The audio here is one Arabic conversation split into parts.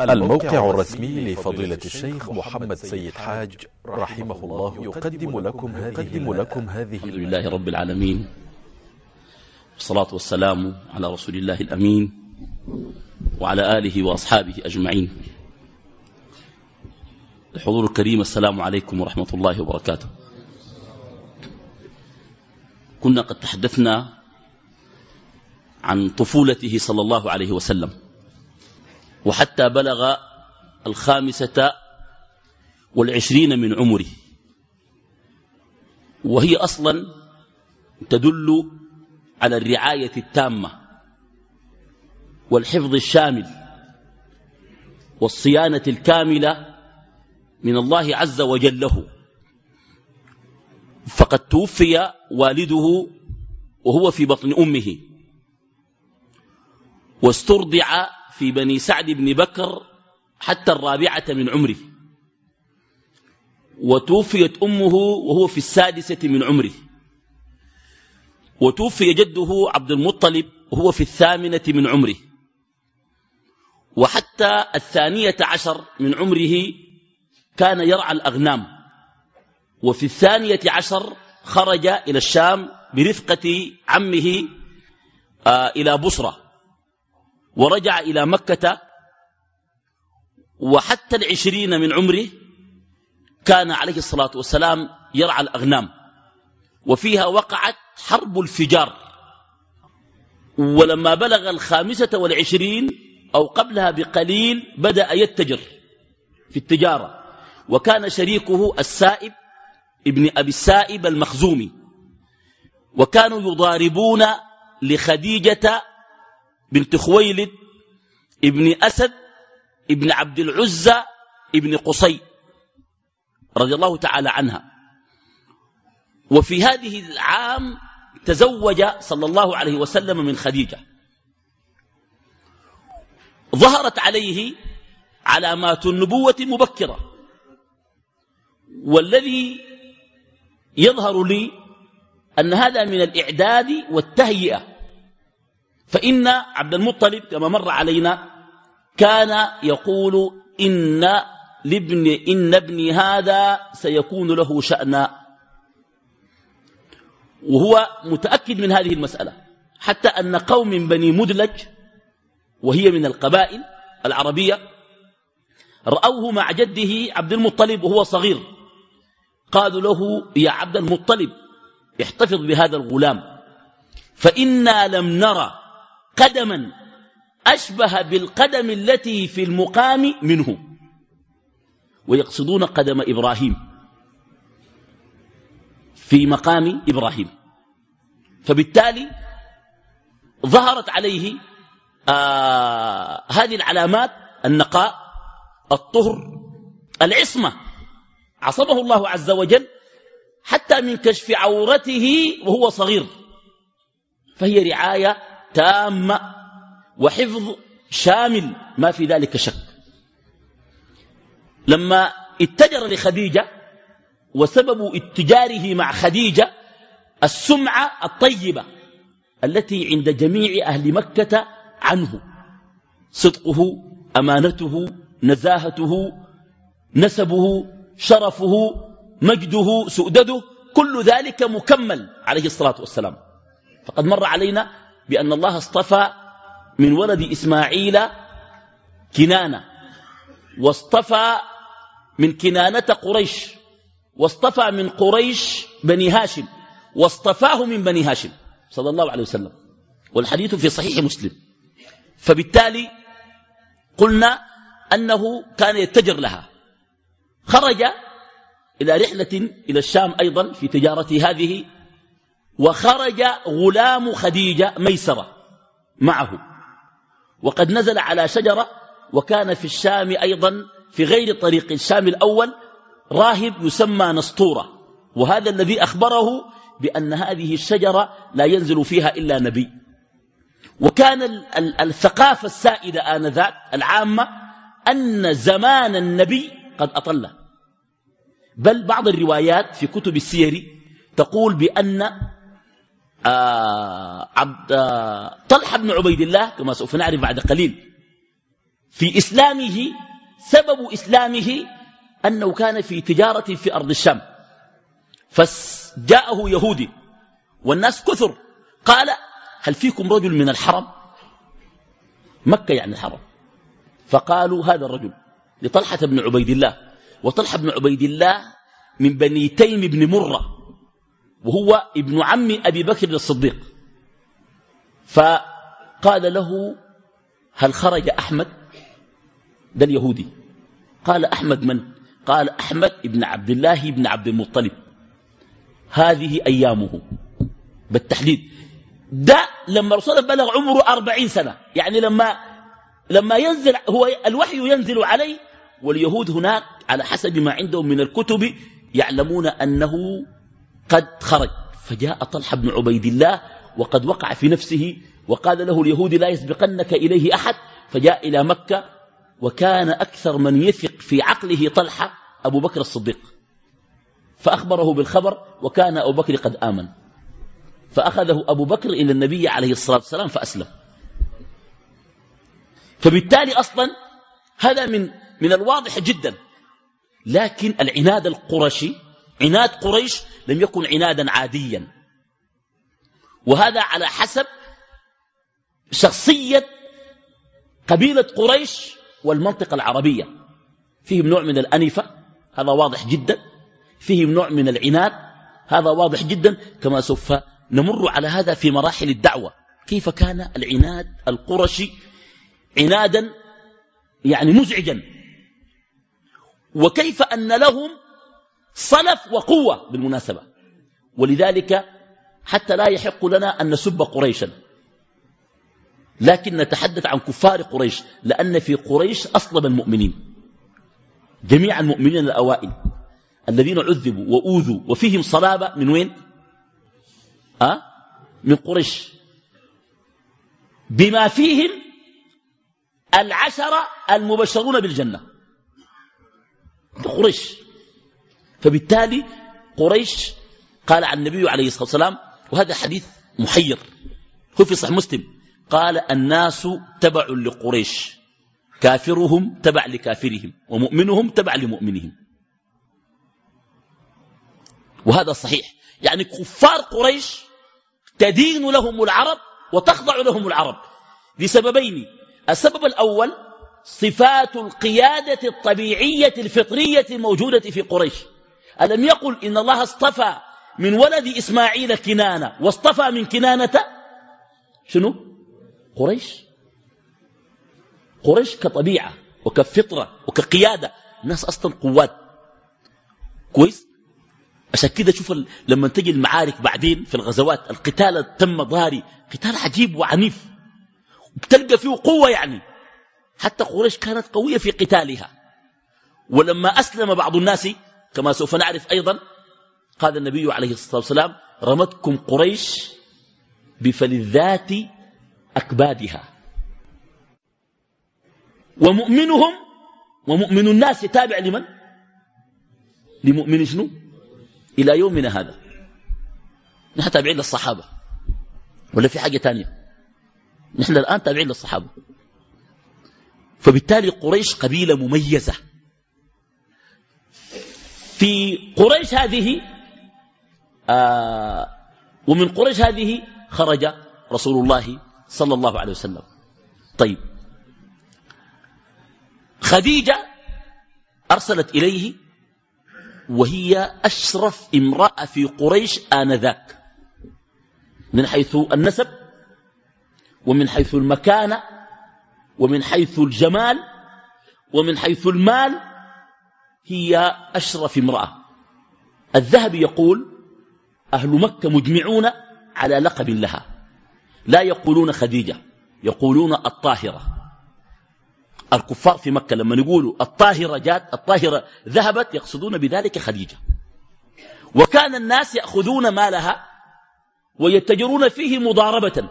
الموقع الرسمي لفضيلة الشيخ محمد سيد حاج رحمه الله يقدم لكم هذه, لكم هذه الحمد لله رب العالمين. والصلاة والسلام على رسول الله الأمين وعلى آله وأصحابه أجمعين. الحضور الكريم السلام عليكم ورحمة الله وبركاته. كنا قد تحدثنا عن طفولته صلى الله عليه وسلم. وحتى بلغ الخامسة والعشرين من عمره وهي أصلا تدل على الرعاية التامة والحفظ الشامل والصيانة الكاملة من الله عز وجل له فقد توفي والده وهو في بطن أمه. واسترضع في بني سعد بن بكر حتى الرابعة من عمره. وتوفيت أمه وهو في السادسة من عمره. وتوفي جده عبد المطلب وهو في الثامنة من عمره. وحتى الثانية عشر من عمره كان يرعى الأغنام. وفي الثانية عشر خرج إلى الشام برفقة عمه آه إلى بصرة. ورجع إلى مكة وحتى العشرين من عمره كان عليه الصلاة والسلام يرعى الأغنام وفيها وقعت حرب الفجار ولما بلغ الخامسة والعشرين أو قبلها بقليل بدأ يتجر في التجارة وكان شريكه السائب ابن أبي السائب المخزومي وكانوا يضاربون لخديجة بنت خويلد ابن أسد ابن عبد العزة ابن قصي رضي الله تعالى عنها. وفي هذه العام تزوج صلى الله عليه وسلم من خديجة. ظهرت عليه علامات النبوة مبكرة. والذي يظهر لي أن هذا من الإعداد والتهيئة فإن عبد المطلب كما مر علينا كان يقول إن لابن إن ابني هذا سيكون له شأن وهو متأكد من هذه المسألة. حتى أن قوم من بني مدلج وهي من القبائل العربية رأوه مع جده عبد المطلب وهو صغير. قالوا له يا عبد المطلب احتفظ بهذا الغلام. فإنا لم نرى قدما أشبه بالقدم التي في المقام منه. ويقصدون قدم إبراهيم في مقام إبراهيم. فبالتالي ظهرت عليه آه هذه العلامات النقاء الطهر العصمة. عصمه الله عز وجل حتى من كشف عورته وهو صغير. فهي رعاية تامة وحفظ شامل ما في ذلك شك. لما اتجر لخديجة وسبب اتجاره مع خديجة السمعة الطيبة التي عند جميع أهل مكة عنه. صدقه أمانته نزاهته نسبه شرفه مجده سؤدده كل ذلك مكمل عليه الصلاة والسلام. فقد مر علينا بأن الله اصطفى من ولد إسماعيل كنانة واصطفى من كنانة قريش واصطفى من قريش بني هاشم واصطفاه من بني هاشم صلى الله عليه وسلم والحديث في صحيح مسلم. فبالتالي قلنا أنه كان يتجر لها. خرج إلى رحلة إلى الشام أيضا في تجارته هذه وخرج غلام خديجة ميسرة معه. وقد نزل على شجرة وكان في الشام أيضا في غير طريق الشام الأول راهب يسمى نسطورة. وهذا الذي أخبره بأن هذه الشجرة لا ينزل فيها إلا نبي. وكان الثقافة السائدة آنذاك العامة أن زمان النبي قد أطل بل بعض الروايات في كتب السير تقول بأن آه عبد آه طلحة بن عبيد الله كما سوف نعرف بعد قليل. في إسلامه سبب إسلامه أنه كان في تجارة في أرض الشام. فجاءه يهودي والناس كثر. قال هل فيكم رجل من الحرم؟ مكة يعني الحرم. فقالوا هذا الرجل لطلحة بن عبيد الله. وطلحة بن عبيد الله من بني تيم بن مرة. وهو ابن عم أبي بكر الصديق. فقال له هل خرج أحمد؟ ده اليهودي. قال أحمد من؟ قال أحمد ابن عبد الله بن عبد المطلب. هذه أيامه بالتحديد. ده لما رسول بلغ عمره أربعين سنة. يعني لما لما ينزل هو الوحي ينزل عليه واليهود هناك على حسب ما عندهم من الكتب يعلمون أنه قد خرج. فجاء طلحة بن عبيد الله وقد وقع في نفسه وقال له اليهود لا يسبقنك إليه أحد. فجاء إلى مكة وكان أكثر من يثق في عقله طلحة أبو بكر الصديق. فأخبره بالخبر وكان أبو بكر قد آمن. فأخذه أبو بكر إلى النبي عليه الصلاة والسلام فأسلم. فبالتالي أصلا هذا من من الواضح جدا. لكن العناد القرشي عناد قريش لم يكن عنادا عاديا. وهذا على حسب شخصية قبيلة قريش والمنطقة العربية. فيهم نوع من الأنفة هذا واضح جدا. فيهم نوع من العناد هذا واضح جدا. كما سوف نمر على هذا في مراحل الدعوة. كيف كان العناد القرشي عنادا يعني مزعجا؟ وكيف أن لهم صلف وقوة بالمناسبة. ولذلك حتى لا يحق لنا أن نسب قريشا. لكن نتحدث عن كفار قريش لأن في قريش أصلب المؤمنين. جميع المؤمنين الأوائل الذين عذبوا وأوذوا وفيهم صلابة من وين؟ أه؟ من قريش. بما فيهم العشرة المبشرون بالجنة. قريش. فبالتالي قريش قال عن النبي عليه الصلاة والسلام وهذا حديث محير. هو في صحيح مسلم. قال الناس تبع لقريش كافرهم تبع لكافرهم ومؤمنهم تبع لمؤمنهم. وهذا صحيح. يعني كفار قريش تدين لهم العرب وتخضع لهم العرب لسببين. السبب الأول صفات القيادة الطبيعية الفطرية الموجودة في قريش. ألم يقل إن الله اصطفى من ولد إسماعيل كنانة؟ واصطفى من كنانة؟ شنو؟ قريش. قريش كطبيعة وكفطرة وكقيادة. الناس أصلا قوات. كويس؟ عشان كده شوف لما تجي المعارك بعدين في الغزوات القتال تم ضاري قتال عجيب وعنيف. بتلقى فيه قوة يعني. حتى قريش كانت قوية في قتالها. ولما أسلم بعض الناس كما سوف نعرف أيضا قال النبي عليه الصلاة والسلام رمتكم قريش بفلذات أكبادها. ومؤمنهم ومؤمن الناس تابع لمن؟ لمؤمن شنو؟ إلى يومنا هذا. نحن تابعين للصحابة. ولا في حاجة تانية؟ نحن الآن تابعين للصحابة. فبالتالي قريش قبيلة مميزة. في قريش هذه آه ومن قريش هذه خرج رسول الله صلى الله عليه وسلم. طيب. خديجة أرسلت إليه وهي أشرف امرأة في قريش آنذاك. من حيث النسب ومن حيث المكانة ومن حيث الجمال ومن حيث المال هي أشرف امرأة. الذهب يقول أهل مكة مجمعون على لقب لها. لا يقولون خديجة يقولون الطاهرة. الكفار في مكة لما يقولوا الطاهرة جات الطاهرة ذهبت يقصدون بذلك خديجة. وكان الناس يأخذون مالها ويتجرون فيه مضاربة.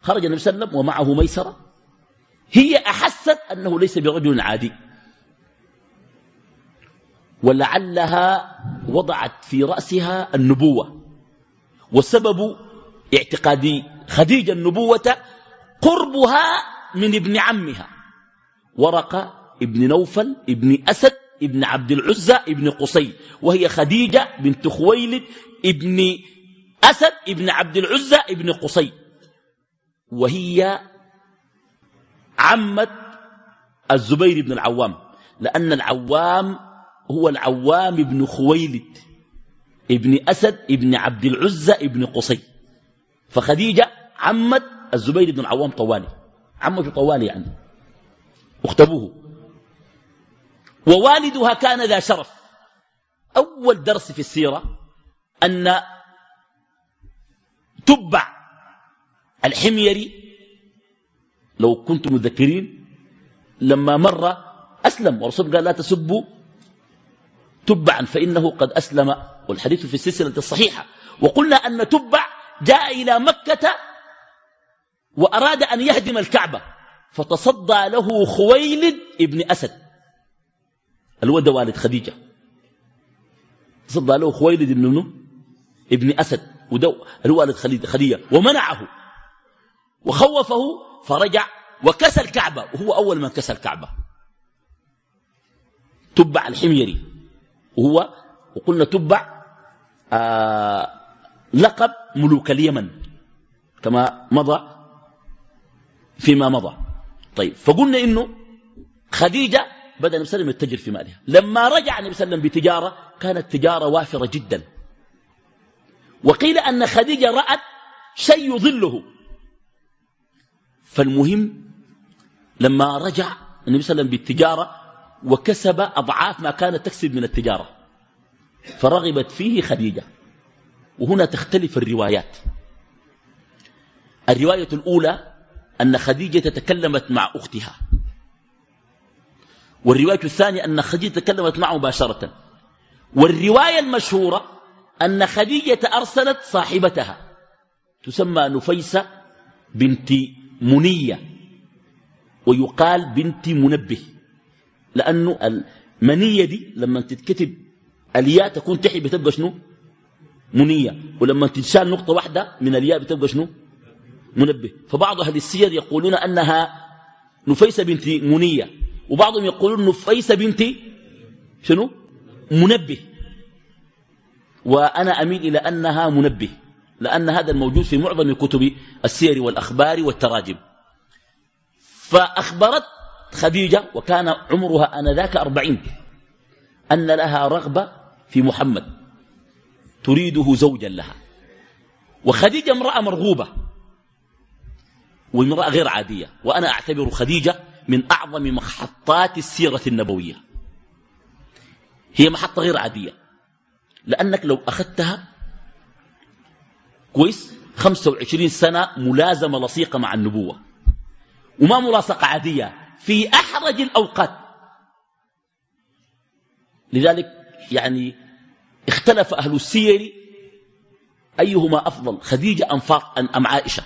خرج النبي صلى الله عليه وسلم ومعه ميسرة. هي أحست أنه ليس برجل عادي. ولعلها وضعت في رأسها النبوة. وسبب اعتقاد خديجة النبوة قربها من ابن عمها. ورقة ابن نوفل ابن أسد ابن عبد العزى ابن قصي. وهي خديجة بنت خويلد ابن أسد ابن عبد العزى ابن قصي. وهي عمة الزبير بن العوام. لأن العوام هو العوام بن خويلد ابن أسد ابن عبد العزى ابن قصي. فخديجة عمة الزبير بن العوام طوالي. عمة طوالي يعني. اختبوه. ووالدها كان ذا شرف. أول درس في السيرة أن تبع الحميري. لو كنتم مذكرين لما مر أسلم ورسول قال لا تسبوا تبعا فإنه قد أسلم. والحديث في السلسلة الصحيحة. وقلنا أن تبع جاء إلى مكة وأراد أن يهدم الكعبة. فتصدى له خويلد ابن أسد. الود والد خديجة؟ تصدى له خويلد ابن ابن أسد. ودو الوالد خديجة؟ ومنعه. وخوفه فرجع وكسى الكعبة. وهو أول من كسى الكعبة. تبع الحميري. وهو وقلنا تبع آه لقب ملوك اليمن كما مضى فيما مضى. طيب فقلنا إنه خديجة بدأ النبي صلى الله عليه وسلم يتجر في مالها. لما رجع النبي صلى الله عليه وسلم بتجارة كانت تجارة وافرة جدا. وقيل أن خديجة رأت شيء يظله. فالمهم لما رجع النبي صلى الله عليه وسلم بالتجارة وكسب أضعاف ما كانت تكسب من التجارة فرغبت فيه خديجة. وهنا تختلف الروايات. الرواية الأولى أن خديجة تكلمت مع أختها. والرواية الثانية أن خديجة تكلمت معه مباشرة. والرواية المشهورة أن خديجة أرسلت صاحبتها تسمى نفيسة بنت منية ويقال بنت منبه. لأنه المنية دي لما تتكتب الياء تكون تحي بتبقى شنو؟ منية. ولما تنشال نقطة واحدة من الياء بتبقى شنو؟ منبه. فبعض أهل السير يقولون أنها نفيسة بنت منية وبعضهم يقولون نفيسة بنت شنو؟ منبه. وأنا أميل إلى أنها منبه لأن هذا الموجود في معظم كتب السير والأخبار والتراجم. فأخبرت خديجة وكان عمرها أنذاك أربعين. أن لها رغبة في محمد. تريده زوجا لها. وخديجة امرأة مرغوبة. وامرأة غير عادية. وأنا أعتبر خديجة من أعظم محطات السيرة النبوية. هي محطة غير عادية. لأنك لو أخذتها كويس 25 سنة ملازمة لصيقة مع النبوة. وما ملاصقة عادية. في أحرج الأوقات. لذلك يعني اختلف أهل السير أيهما أفضل خديجة أم, أم عائشة.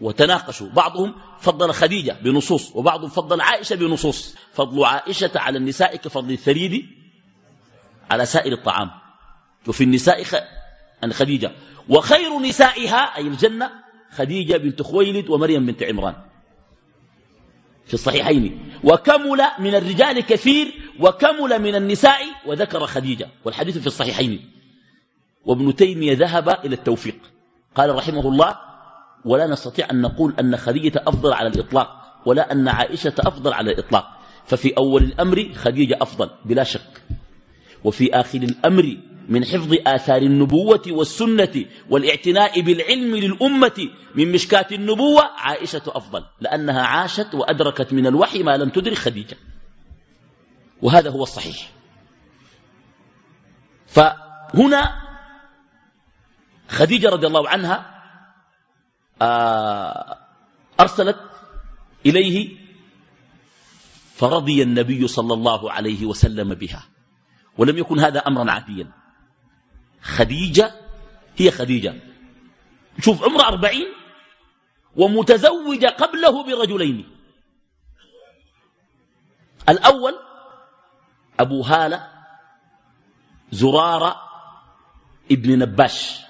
وتناقشوا بعضهم فضل خديجة بنصوص وبعضهم فضل عائشة بنصوص. فضل عائشة على النساء كفضل الثريد على سائر الطعام. وفي النساء خديجة. وخير نسائها أي الجنة خديجة بنت خويلد ومريم بنت عمران. في الصحيحين. وكمل من الرجال كثير وكمل من النساء وذكر خديجة والحديث في الصحيحين. وابن تيمية ذهب إلى التوفيق. قال رحمه الله ولا نستطيع أن نقول أن خديجة أفضل على الإطلاق ولا أن عائشة أفضل على الإطلاق. ففي أول الأمر خديجة أفضل بلا شك. وفي آخر الأمر من حفظ آثار النبوة والسنة والاعتناء بالعلم للأمة من مشكاة النبوة عائشة أفضل لأنها عاشت وأدركت من الوحي ما لم تدرك خديجة. وهذا هو الصحيح. فهنا خديجة رضي الله عنها آه، أرسلت إليه فرضي النبي صلى الله عليه وسلم بها ولم يكن هذا أمرا عاديا. خديجة هي خديجة. شوف عمر أربعين ومتزوجة قبله برجلين. الأول أبو هالة زرارة ابن نباش.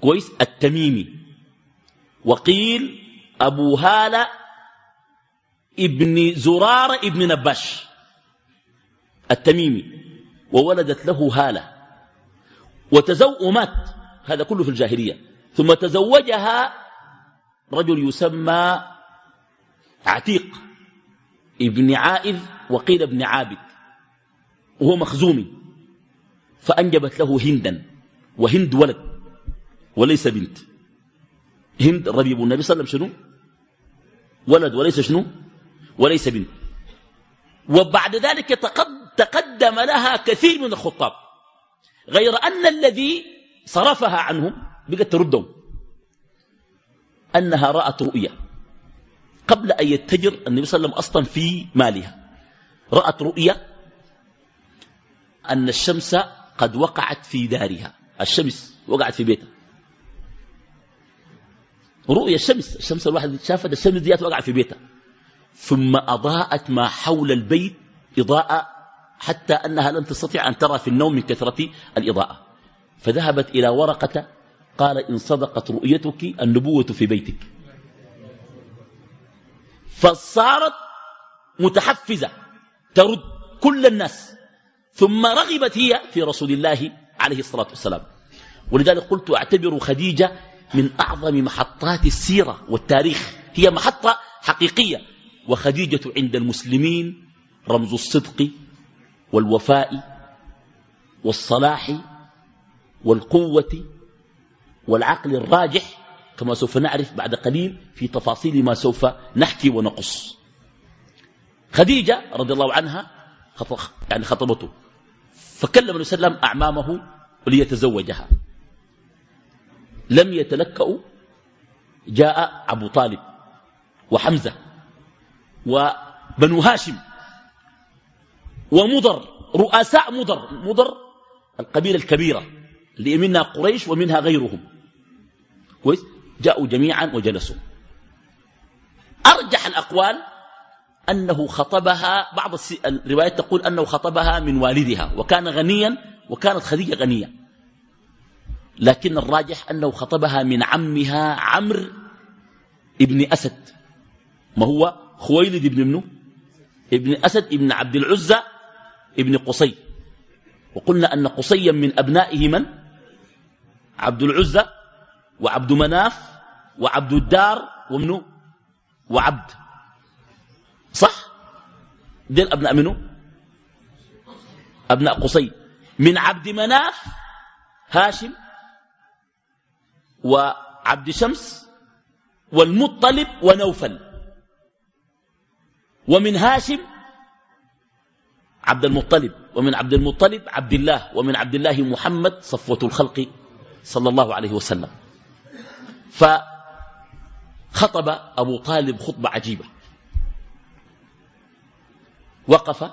كويس؟ التميمي. وقيل أبو هالة ابن زرارة ابن نباش. التميمي. وولدت له هالة. وتزو ومات هذا كله في الجاهلية. ثم تزوجها رجل يسمى عتيق ابن عائذ وقيل ابن عابد. وهو مخزومي. فأنجبت له هندا. وهند ولد. وليس بنت. هند ربيب النبي صلى الله عليه وسلم شنو؟ ولد وليس شنو؟ وليس بنت. وبعد ذلك تقدم لها كثير من الخطاب. غير أن الذي صرفها عنهم بقت تردهم. أنها رأت رؤيا. قبل أن يتجر النبي صلى الله عليه وسلم أصلا في مالها. رأت رؤيا أن الشمس قد وقعت في دارها. الشمس وقعت في بيتها. رؤيا الشمس. الشمس الواحد شافت الشمس ديات وقعت في بيتها. ثم أضاءت ما حول البيت إضاءة حتى أنها لم تستطيع أن ترى في النوم من كثرة الإضاءة. فذهبت إلى ورقة قال إن صدقت رؤيتك النبوة في بيتك. فصارت متحفزة ترد كل الناس. ثم رغبت هي في رسول الله عليه الصلاة والسلام. ولذلك قلت أعتبر خديجة من أعظم محطات السيرة والتاريخ. هي محطة حقيقية. وخديجة عند المسلمين رمز الصدق والوفاء والصلاح والقوة والعقل الراجح كما سوف نعرف بعد قليل في تفاصيل ما سوف نحكي ونقص. خديجة رضي الله عنها يعني خطبته. فكلم النبي صلى الله عليه وسلم أعمامه ليتزوجها. لم يتلكأوا جاء أبو طالب وحمزة وبنو هاشم ومضر رؤساء مضر مضر القبيلة الكبيرة اللي منها قريش ومنها غيرهم. كويس؟ جاءوا جميعا وجلسوا. أرجح الأقوال أنه خطبها بعض الروايات تقول أنه خطبها من والدها وكان غنيا وكانت خديجة غنية. لكن الراجح أنه خطبها من عمها عمرو ابن أسد. ما هو؟ خويلد ابن منه ابن أسد ابن عبد العزة ابن قصي. وقلنا أن قصيا من أبنائه من؟ عبد العزة وعبد مناف وعبد الدار ومنه وعبد. صح؟ دين أبناء منه أبناء قصي. من عبد مناف هاشم وعبد شمس والمطلب ونوفل. ومن هاشم عبد المطلب ومن عبد المطلب عبد الله ومن عبد الله محمد صفوة الخلق صلى الله عليه وسلم. فخطب أبو طالب خطبة عجيبة. وقف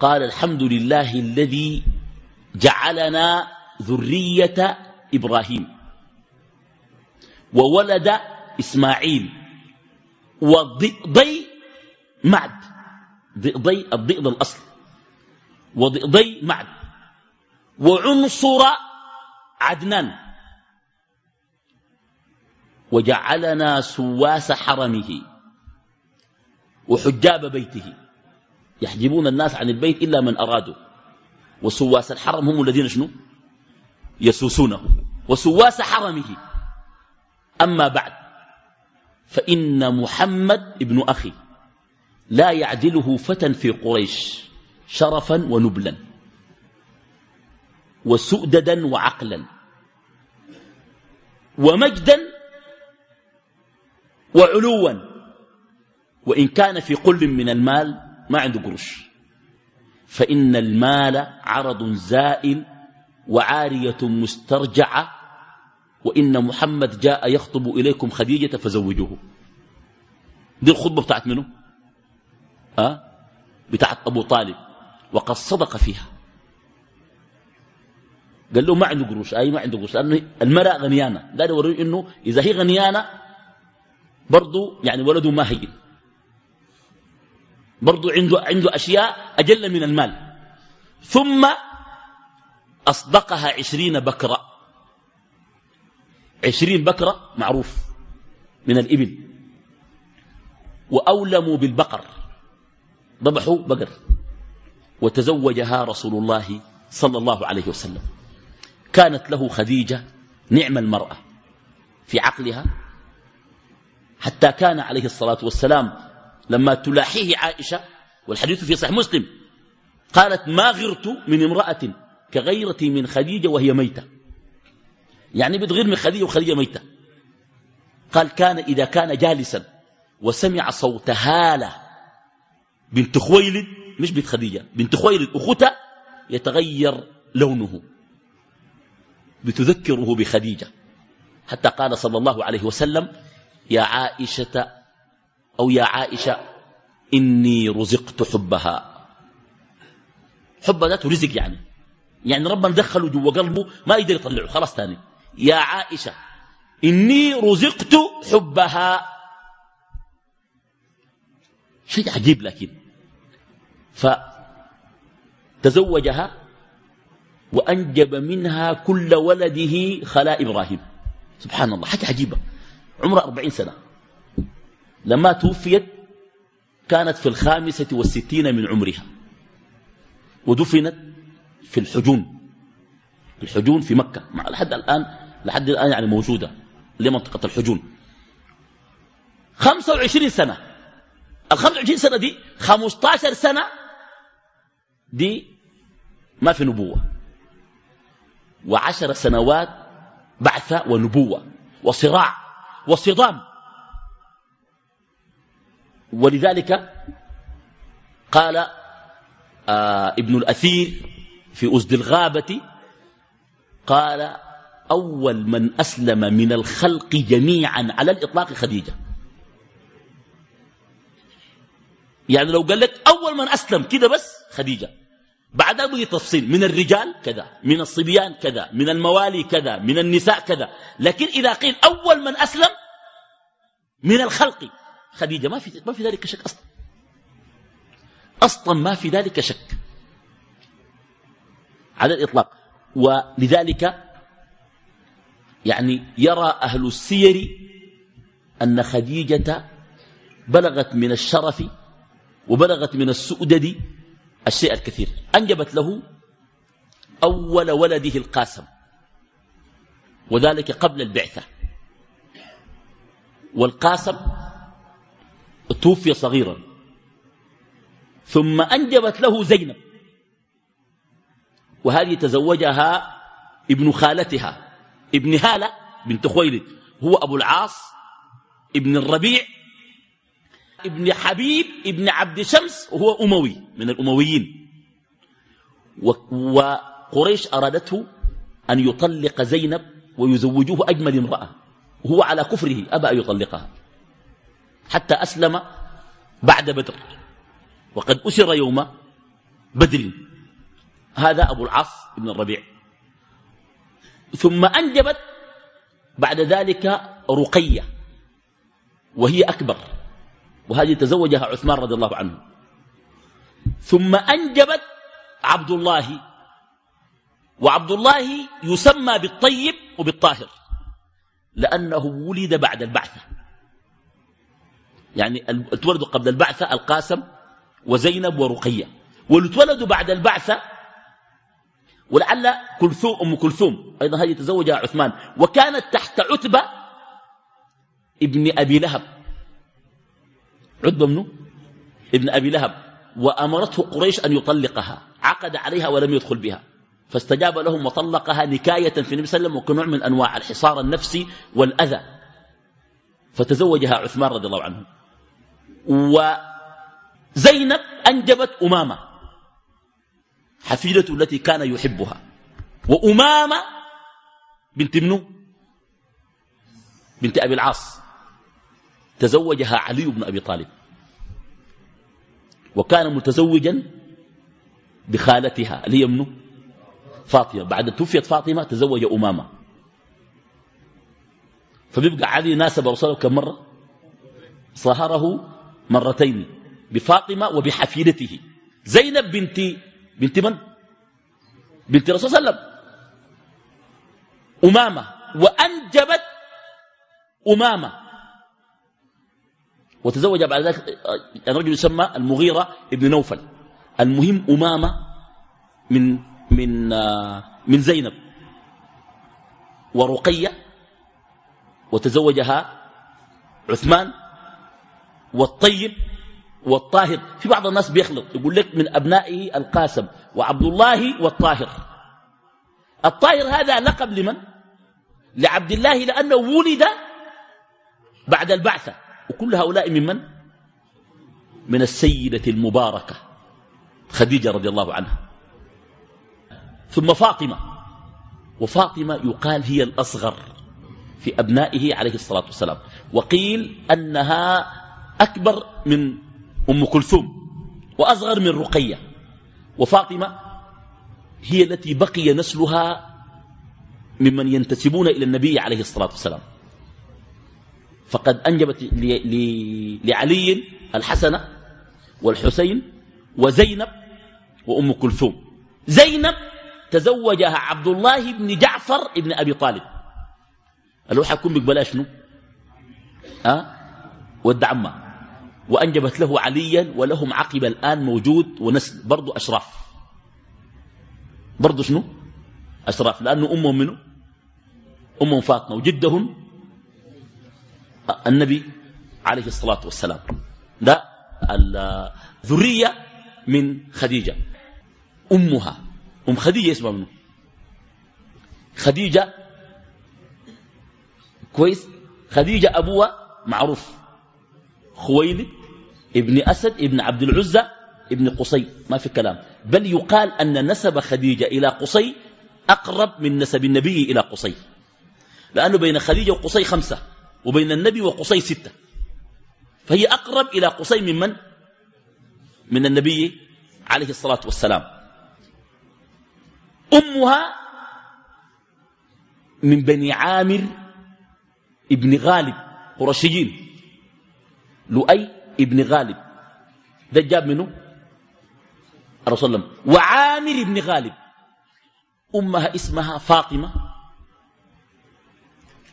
قال الحمد لله الذي جعلنا ذرية إبراهيم وولد إسماعيل وضئضي معد. ضئضي الضئض الأصل وضئضي معد وعنصر عدنان وجعلنا سواس حرمه وحجاب بيته يحجبون الناس عن البيت إلا من أرادوا وسواس الحرم هم الذين شنو؟ يسوسونه وسواس حرمه. أما بعد فإن محمد ابن أخي لا يعدله فتى في قريش شرفا ونبلا وسؤددا وعقلا ومجدا وعلوا وإن كان في قل من المال ما عنده قرش فإن المال عرض زائل وعارية مسترجعة وإن محمد جاء يخطب إليكم خديجة فزوجوه. دي الخطبة بتاعت منه بتاعت أبو طالب. وقد صدق فيها. قال له ما عنده قروش. أي ما عنده قروش. لأنه المرأة غنيانة. قال يوريه إنه إذا هي غنيانة برضو يعني ولده ما هين برضو عنده, عنده أشياء أجل من المال. ثم أصدقها عشرين بكرة. عشرين بكرة معروف من الإبل. وأولموا بالبقر. ذبحوا بقر وتزوجها رسول الله صلى الله عليه وسلم. كانت له خديجة نعم المرأة في عقلها حتى كان عليه الصلاة والسلام لما تلاحيه عائشة والحديث في صحيح مسلم قالت ما غرت من امرأة كغيرتي من خديجة وهي ميتة. يعني بتغير من خديجة وخديجة ميتة. قال كان إذا كان جالسا وسمع صوت هالة بنت خويلد مش بنت خديجة بنت خويلد أختها يتغير لونه. بتذكره بخديجة. حتى قال صلى الله عليه وسلم يا عائشة أو يا عائشة إني رزقت حبها. حب ذاته رزق يعني. يعني ربنا دخله جوا قلبه ما يقدر يطلعه. خلاص تاني. يا عائشة إني رزقت حبها. شيء عجيب لكن. فتزوجها وأنجب منها كل ولده خلاء إبراهيم. سبحان الله حاجة عجيبة. عمرها أربعين سنة. لما توفيت كانت في الخامسة والستين من عمرها. ودفنت في الحجون. الحجون في مكة. لحد الآن لحد الآن يعني موجودة لمنطقة الحجون. 25 سنة. ال 25 سنة دي 15 سنة دي ما في نبوة. وعشر سنوات بعثة ونبوة وصراع وصدام. ولذلك قال آه ابن الأثير في أسد الغابة قال أول من أسلم من الخلق جميعا على الإطلاق خديجة. يعني لو قال لك أول من أسلم كده بس خديجة. بعدها بقي تفصيل. من الرجال كذا من الصبيان كذا من الموالي كذا من النساء كذا. لكن إذا قيل أول من أسلم من الخلق. خديجة ما في, ما في ذلك شك أصلا. أصلا ما في ذلك شك. على الإطلاق. ولذلك يعني يرى أهل السير أن خديجة بلغت من الشرف وبلغت من السؤدد الشيء الكثير. أنجبت له أول ولده القاسم وذلك قبل البعثة. والقاسم توفي صغيرا. ثم أنجبت له زينب. وهذه تزوجها ابن خالتها ابن هالة بنت خويلد. هو أبو العاص ابن الربيع ابن حبيب ابن عبد شمس وهو أموي من الأمويين. وقريش أرادته أن يطلق زينب ويزوجوه أجمل امرأة وهو على كفره أبى أن يطلقها. حتى أسلم بعد بدر. وقد أسر يوم بدر. هذا أبو العاص بن الربيع. ثم أنجبت بعد ذلك رقية وهي أكبر. وهذه تزوجها عثمان رضي الله عنه. ثم أنجبت عبد الله وعبد الله يسمى بالطيب وبالطاهر لأنه ولد بعد البعثة. يعني اتولدوا قبل البعثة القاسم وزينب ورقية. والتولدوا بعد البعثة ولعل كلثوم أم كلثوم أيضا هذه تزوجها عثمان. وكانت تحت عتبة ابن أبي لهب. عتبة منه ابن أبي لهب وأمرته قريش أن يطلقها عقد عليها ولم يدخل بها. فاستجاب لهم وطلقها نكاية في النبي صلى الله عليه وسلم وكنوع من أنواع الحصار النفسي والأذى. فتزوجها عثمان رضي الله عنه. وزينب أنجبت أمامة حفيدته التي كان يحبها. وأمامة بنت منه بنت أبي العاص. تزوجها علي بن أبي طالب. وكان متزوجا بخالتها. اللي هي فاطمة. بعد توفيت فاطمة تزوج أمامة. فبيبقى علي ناسب رسوله كم مرة صهره مرتين. بفاطمة وبحفيدته. زينب بنت بنت من؟ بنت الرسول صلى الله عليه وسلم. أمامة. وأنجبت أمامة. وتزوج بعد ذلك الرجل يسمى المغيرة ابن نوفل. المهم أمامة من من من زينب. ورقية وتزوجها عثمان والطيب والطاهر. في بعض الناس بيخلط يقول لك من أبنائه القاسم وعبد الله والطاهر. الطاهر هذا لقب لمن؟ لعبد الله لأنه ولد بعد البعثة. وكل هؤلاء ممن من السيدة المباركة خديجة رضي الله عنها. ثم فاطمة. وفاطمة يقال هي الأصغر في أبنائه عليه الصلاة والسلام. وقيل أنها أكبر من أم كلثوم وأصغر من رقية. وفاطمة هي التي بقي نسلها ممن ينتسبون إلى النبي عليه الصلاة والسلام. فقد أنجبت لعلي الحسن والحسين وزينب وأم كلثوم. زينب تزوجها عبد الله بن جعفر بن أبي طالب. اللي حيكون بقبلها شنو؟ أه؟ ود عمه. وأنجبت له عليا ولهم عقب الآن موجود ونسل برضو أشراف. برضو شنو؟ أشراف لأنه أمهم منه أمهم فاطمة وجدهم النبي عليه الصلاة والسلام. ده الذرية من خديجة. أمها. أم خديجة اسمها منه خديجة كويس. خديجة أبوها معروف. خويلد ابن أسد ابن عبد العزة ابن قصي. ما في كلام. بل يقال أن نسب خديجة إلى قصي أقرب من نسب النبي إلى قصي. لأنه بين خديجة وقصي خمسة. وبين النبي وقصي ستة. فهي أقرب إلى قصي من من؟ من النبي عليه الصلاة والسلام. أمها من بني عامر ابن غالب قرشيين. لؤي ابن غالب. ده جاب منه؟ الرسول وعامر ابن غالب. أمها اسمها فاطمة.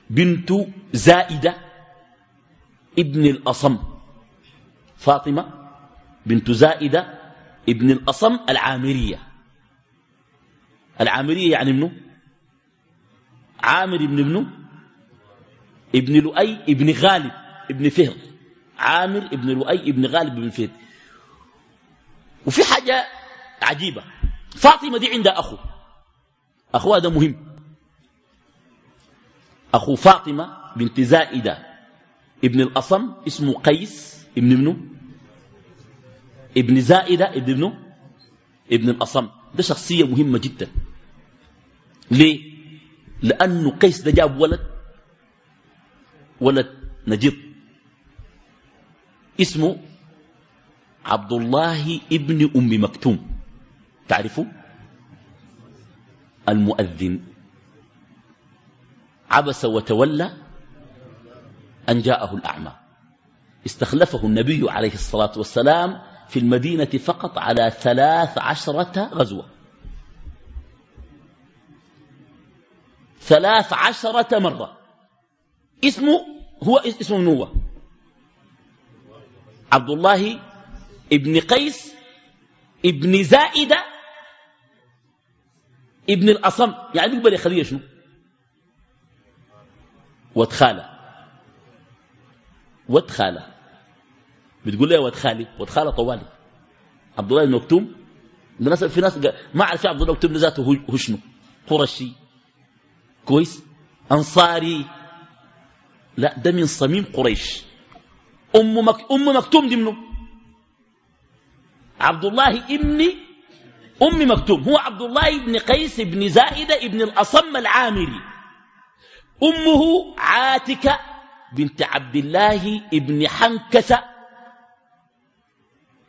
بنت زائدة ابن الأصم. فاطمة بنت زائدة ابن الأصم العامرية. العامرية يعني منه عامر ابن ابنه ابن لؤي ابن غالب ابن فهر. عامر ابن لؤي ابن غالب ابن فهر. وفي حاجة عجيبة. فاطمة دي عندها أخو. أخوها ده مهم. أخو فاطمة بنت زائدة ابن الأصم اسمه قيس ابن ابنه ابن زائدة ابن ابنه ابن الأصم. ده شخصية مهمة جدا. ليه؟ لأنه قيس ده جاب ولد ولد نجيب. اسمه عبد الله ابن أم مكتوم. تعرفوا المؤذن. عبس وتولى أن جاءه الأعمى. استخلفه النبي عليه الصلاة والسلام في المدينة فقط على ثلاث عشرة غزوة. ثلاث عشرة مرة. اسمه هو اسمه هو عبد الله ابن قيس ابن زائدة ابن الأصم. يعني يقبل يا خليه شنو؟ وتخالى وتخالى بتقول لي وتخالي وتخالى طوالي. عبد الله المكتوم الناس في ناس ما عرف عبد الله المكتوم ذاته هو شنو؟ قرشي. كويس؟ أنصاري. لا ده من صميم قريش. أم مك... أم مكتوم دي منه عبد الله ابن أم مكتوم. هو عبد الله بن قيس بن زائده ابن الأصم العامري. أمه عاتكة بنت عبد الله ابن حنكسة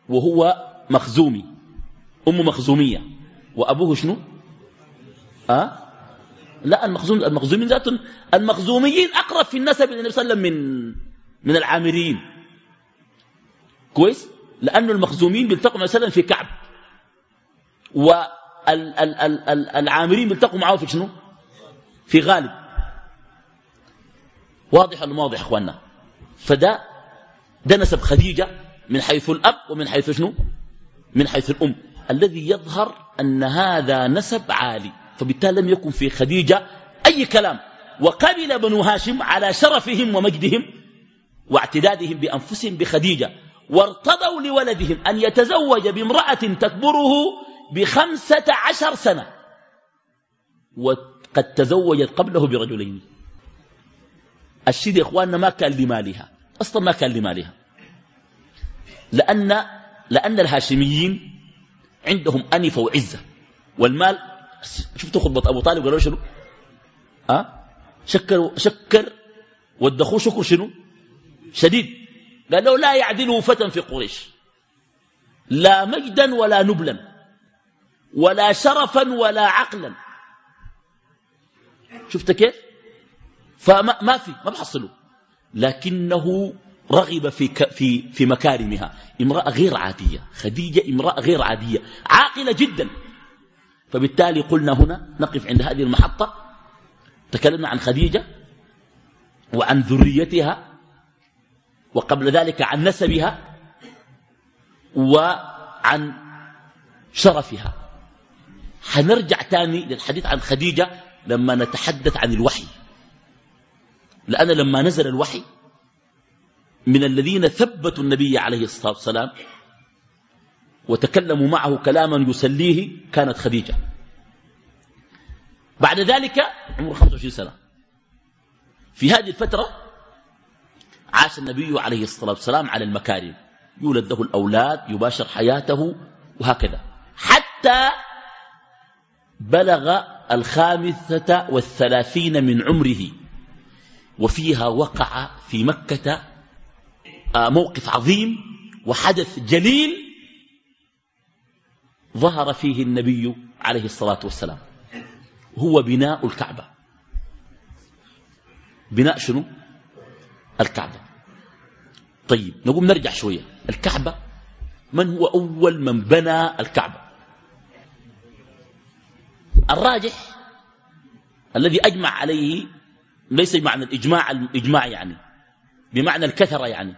وهو مخزومي أم مخزومية. وأبوه شنو؟ أه؟ لا المخزوم المخزومين ذاتهم المخزوميين أقرب في النسب إلى النبي صلى الله عليه وسلم من من العامريين كويس؟ لأنه المخزومين بيلتقوا مثلا في كعب. والعامريين بيلتقوا معه في شنو؟ في غالب. واضح ولا واضح إخواننا؟ فده ده نسب خديجة من حيث الأب ومن حيث شنو؟ من حيث الأم. الذي يظهر أن هذا نسب عالي. فبالتالي لم يكن في خديجة أي كلام. وقبل بنو هاشم على شرفهم ومجدهم واعتدادهم بأنفسهم بخديجة وارتضوا لولدهم أن يتزوج بامرأة تكبره بخمسة عشر سنة. وقد تزوجت قبله برجلين. الشيء يا إخواننا ما كان لمالها أصلا ما كان لمالها. لأن, لأن الهاشميين عندهم أنفة وعزة. والمال شفتوا خطبة أبو طالب؟ قالوا شنو؟ أه؟ شكر, شكر ودخوه شكر شنو؟ شديد. قال له لا يعدله فتى في قريش. لا مجدا ولا نبلا ولا شرفا ولا عقلا. شفت كيف؟ فما ما في ما بحصله لكنه رغب في, في, في مكارمها. امرأة غير عادية. خديجة امرأة غير عادية. عاقلة جدا. فبالتالي قلنا هنا نقف عند هذه المحطة. تكلمنا عن خديجة وعن ذريتها وقبل ذلك عن نسبها وعن شرفها. حنرجع تاني للحديث عن خديجة لما نتحدث عن الوحي. لأن لما نزل الوحي من الذين ثبتوا النبي عليه الصلاة والسلام وتكلموا معه كلاما يسليه كانت خديجة. بعد ذلك عمره 25 سنة. في هذه الفترة عاش النبي عليه الصلاة والسلام على المكارم. يولد له الأولاد يباشر حياته وهكذا. حتى بلغ الخامسة والثلاثين من عمره. وفيها وقع في مكة آه، موقف عظيم وحدث جليل ظهر فيه النبي عليه الصلاة والسلام. هو بناء الكعبة. بناء شنو؟ الكعبة. طيب نقوم نرجع شوية. الكعبة من هو أول من بنى الكعبة؟ الراجح الذي أجمع عليه ليس بمعنى الإجماع الإجماع يعني بمعنى الكثرة يعني.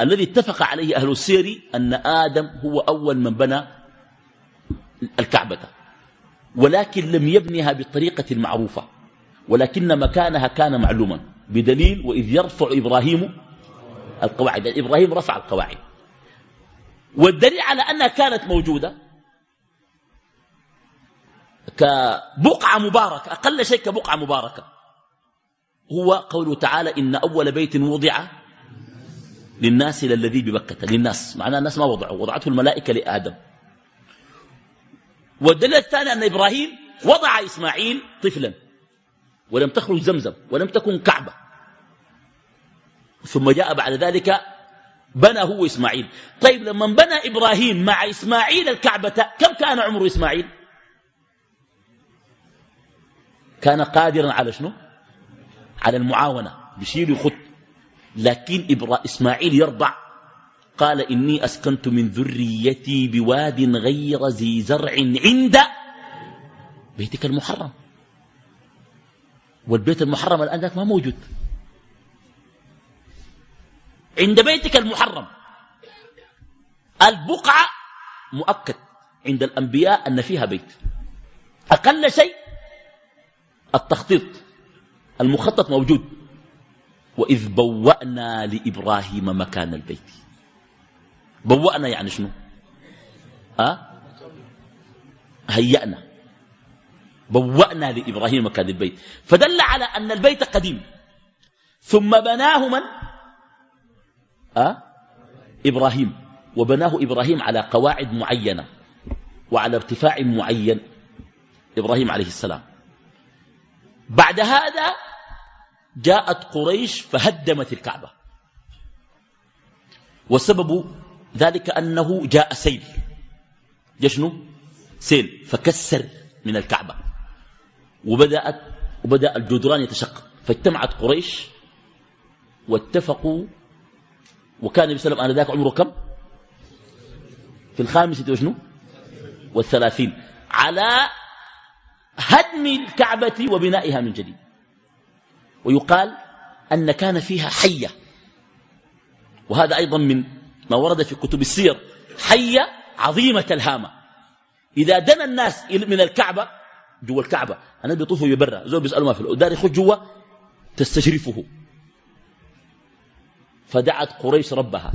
الذي اتفق عليه أهل السير أن آدم هو أول من بنى الكعبة ولكن لم يبنها بالطريقة المعروفة ولكن مكانها كان معلوما بدليل وإذ يرفع إبراهيم القواعد يعني إبراهيم رفع القواعد. والدليل على أنها كانت موجودة كبقعة مباركة أقل شيء كبقعة مباركة. هو قوله تعالى إن أول بيت وضع للناس للذي ببكة للناس. معناه الناس ما وضعوا وضعته الملائكة لآدم. والدليل الثاني أن إبراهيم وضع إسماعيل طفلا ولم تخرج زمزم ولم تكن كعبة. ثم جاء بعد ذلك بنى هو إسماعيل. طيب لما بنى إبراهيم مع إسماعيل الكعبة كم كان عمر إسماعيل؟ كان قادرا على شنو؟ على المعاونة بشيل يخط. لكن إبرا إسماعيل يرضع قال إني أسكنت من ذريتي بواد غير ذي زرع عند بيتك المحرم. والبيت المحرم الآن ذاك ما موجود. عند بيتك المحرم. البقعة مؤكد عند الأنبياء أن فيها بيت. أقل شيء التخطيط. المخطط موجود. وإذ بوأنا لإبراهيم مكان البيت. بوأنا يعني شنو؟ أه؟ هيأنا. بوأنا لإبراهيم مكان البيت. فدل على أن البيت قديم. ثم بناه من؟ أه؟ إبراهيم. وبناه إبراهيم على قواعد معينة. وعلى ارتفاع معين. إبراهيم عليه السلام. بعد هذا جاءت قريش فهدمت الكعبة. وسبب ذلك أنه جاء سيل. جشنو سيل. فكسر من الكعبة. وبدأت وبدأ الجدران يتشقق. فاجتمعت قريش واتفقوا. وكان النبي صلى الله عليه وسلم آنذاك عمره كم؟ في الخامسة وشنو والثلاثين. على هدم الكعبة وبنائها من جديد. ويقال أن كان فيها حية. وهذا أيضا من ما ورد في كتب السير. حية عظيمة الهامة. إذا دنا الناس من الكعبة جوا الكعبة. الناس بيطوفوا ببرا زول بيسألوا ما في الأدار يخرج جوا تستشرفه. فدعت قريش ربها.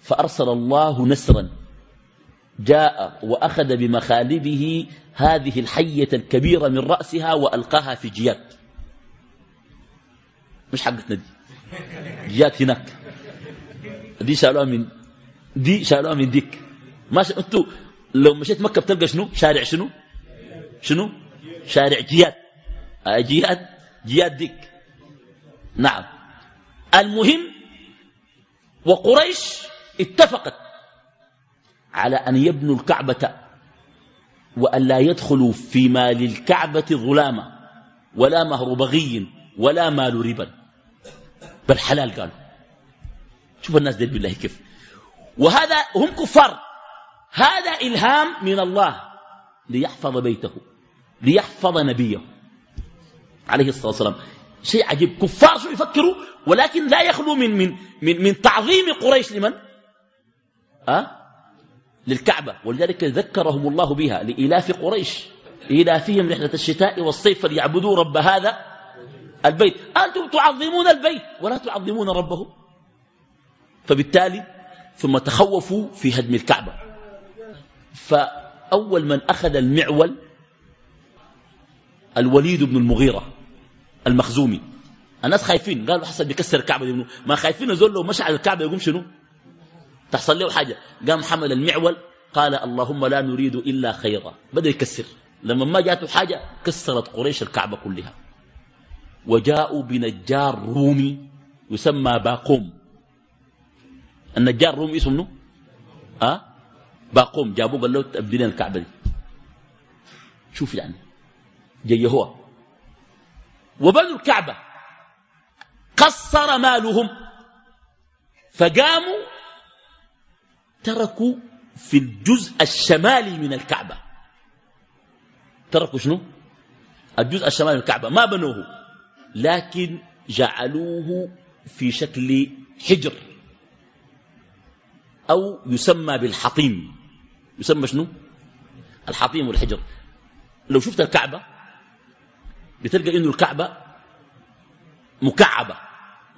فأرسل الله نسرا. جاء وأخذ بمخالبه هذه الحية الكبيرة من رأسها وألقاها في جياد. مش حقتنا دي جياد هناك. دي شالوها من دي شالوها من ديك. ماشي أنتوا لو مشيت مكة بتلقى شنو؟ شارع شنو؟ شنو؟ شارع جياد. آه جياد جياد ديك. نعم. المهم وقريش اتفقت على أن يبنوا الكعبة وأن لا يدخلوا في مال الكعبة ظلاما ولا مهر بغي ولا مال ربا. بل حلال قالوا. شوف الناس ديل بالله كيف. وهذا هم كفار. هذا إلهام من الله. ليحفظ بيته. ليحفظ نبيه. عليه الصلاة والسلام. شيء عجيب. كفار شو يفكروا؟ ولكن لا يخلو من, من, من, من تعظيم قريش لمن؟ أه؟ للكعبة. ولذلك ذكرهم الله بها. لإلاف قريش. إلافهم رحلة الشتاء والصيف. فليعبدوا رب هذا البيت. أنتم تعظمون البيت ولا تعظمون ربه؟ فبالتالي ثم تخوفوا في هدم الكعبة. فأول من أخذ المعول الوليد بن المغيرة المخزومي. الناس خايفين. قالوا حسن بيكسر الكعبة دي ما خايفين يزول لو مشى على الكعبة يقوم شنو؟ تحصل له حاجة. قام حمل المعول قال اللهم لا نريد إلا خيرا. بدأ يكسر. لما ما جاته حاجة كسرت قريش الكعبة كلها. وجاءوا بنجار رومي يسمى باقوم. النجار الرومي اسمه أه؟ باقوم. جابوه قال له ابدلنا الكعبة دي. شوف يعني. جاي هو. وبنوا الكعبة. قصر مالهم. فقاموا تركوا في الجزء الشمالي من الكعبة. تركوا شنو؟ الجزء الشمالي من الكعبة. ما بنوه. لكن جعلوه في شكل حجر أو يسمى بالحطيم. يسمى شنو؟ الحطيم والحجر. لو شفت الكعبة بتلقى إنه الكعبة مكعبة.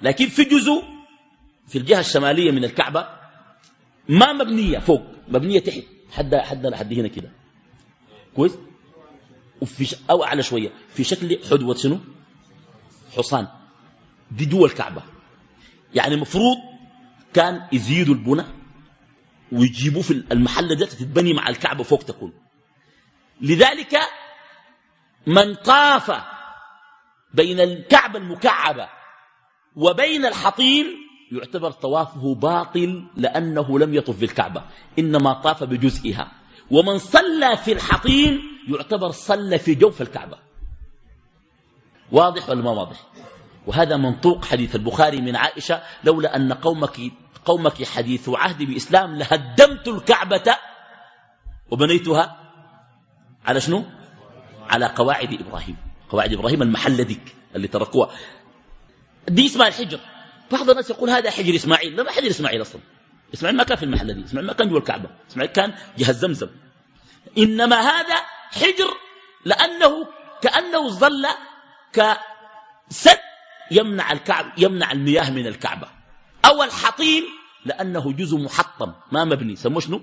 لكن في جزء في الجهة الشمالية من الكعبة ما مبنية فوق مبنية تحت حد حد لحد هنا كده. كويس. أو أعلى شوية. في شكل حدوة شنو؟ حصان دي جوا الكعبة. يعني المفروض كان يزيدوا البنى ويجيبوه في المحل ده تتبني مع الكعبة فوق تكون. لذلك من طاف بين الكعبة المكعبة وبين الحطيم يعتبر طوافه باطل لأنه لم يطف بالكعبة إنما طاف بجزئها. ومن صلى في الحطيم يعتبر صلى في جوف الكعبة. واضح ولا ما واضح؟ وهذا منطوق حديث البخاري من عائشة لولا أن قومك, قومك حديث عهد بإسلام لهدمت الكعبة وبنيتها على شنو؟ على قواعد إبراهيم. قواعد إبراهيم المحل ديك اللي تركوها. دي اسمها الحجر بعض الناس يقول هذا حجر إسماعيل. لا ما حجر إسماعيل أصلا. إسماعيل ما كان في المحل دي إسماعيل ما كان جوا الكعبة. إسماعيل كان جهة زمزم. إنما هذا حجر لأنه كأنه ظل كسد يمنع الكعب يمنع المياه من الكعبة. أو الحطيم لأنه جزء محطم ما مبني. سموه شنو؟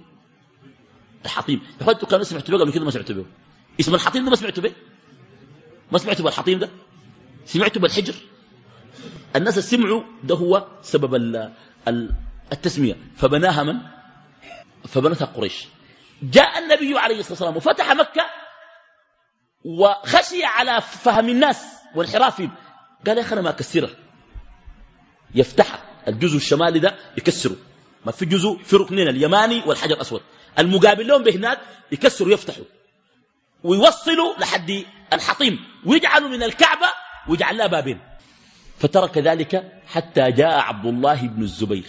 الحطيم. يا كانوا سمعتوا به قبل كده ما سمعتوا به اسم الحطيم ده ما سمعتوا به؟ ما سمعتوا بالحطيم ده؟ سمعتوا بالحجر؟ الناس سمعوا ده هو سبب التسمية. فبناها من؟ فبنتها قريش. جاء النبي عليه الصلاة والسلام وفتح مكة وخشي على فهم الناس. وانحرافهم قال يا أخي أنا ما أكسرها. يفتحها الجزء الشمالي ده يكسره. ما في جزء في ركنين اليماني والحجر الأسود. المقابل لهم بهناك يكسروا يفتحوا ويوصلوا لحد الحطيم. ويجعلوا من الكعبة ويجعل لها بابين. فترك ذلك حتى جاء عبد الله بن الزبير.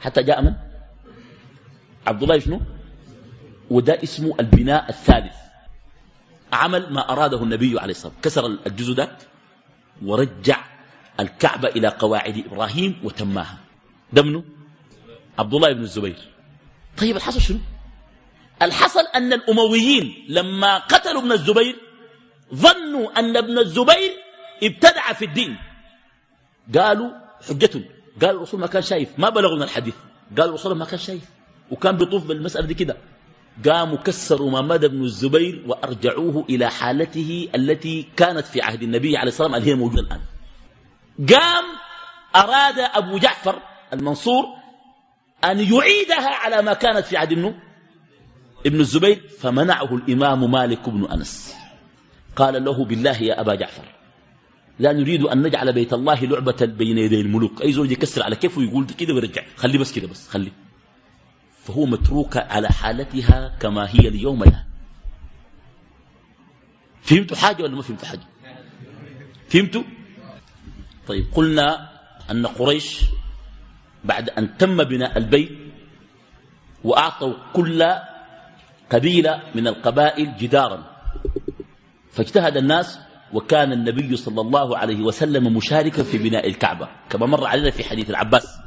حتى جاء من؟ عبد الله شنو؟ وده اسمه البناء الثالث. عمل ما أراده النبي عليه الصلاة والسلام. كسر الجزء ده ورجع الكعبة إلى قواعد إبراهيم وتماها. ده منه عبد الله بن الزبير. طيب الحصل شنو؟ الحصل أن الأمويين لما قتلوا ابن الزبير ظنوا أن ابن الزبير ابتدع في الدين. قالوا حجة قالوا الرسول ما كان شايف ما بلغوا من الحديث. قالوا الرسول ما كان شايف. وكان بيطوف بالمسألة دي كده. قاموا كسروا محمد بن الزبير وأرجعوه إلى حالته التي كانت في عهد النبي عليه الصلاة والسلام اللي هي موجودة الآن. قام أراد أبو جعفر المنصور أن يعيدها على ما كانت في عهد ابن ابن الزبير فمنعه الإمام مالك بن أنس. قال له بالله يا أبا جعفر لا نريد أن نجعل بيت الله لعبة بين يدي الملوك. أي زوج يكسر على كيفه ويقول كده ويرجع. خلي بس كده بس خلي فهو متروك على حالتها كما هي اليوم الآن فهمتوا حاجة ولا ما فهمتوا حاجة؟ فهمتوا طيب قلنا أن قريش بعد أن تم بناء البيت وأعطوا كل قبيلة من القبائل جدارا. فاجتهد الناس وكان النبي صلى الله عليه وسلم مشاركا في بناء الكعبة كما مر علينا في حديث العباس.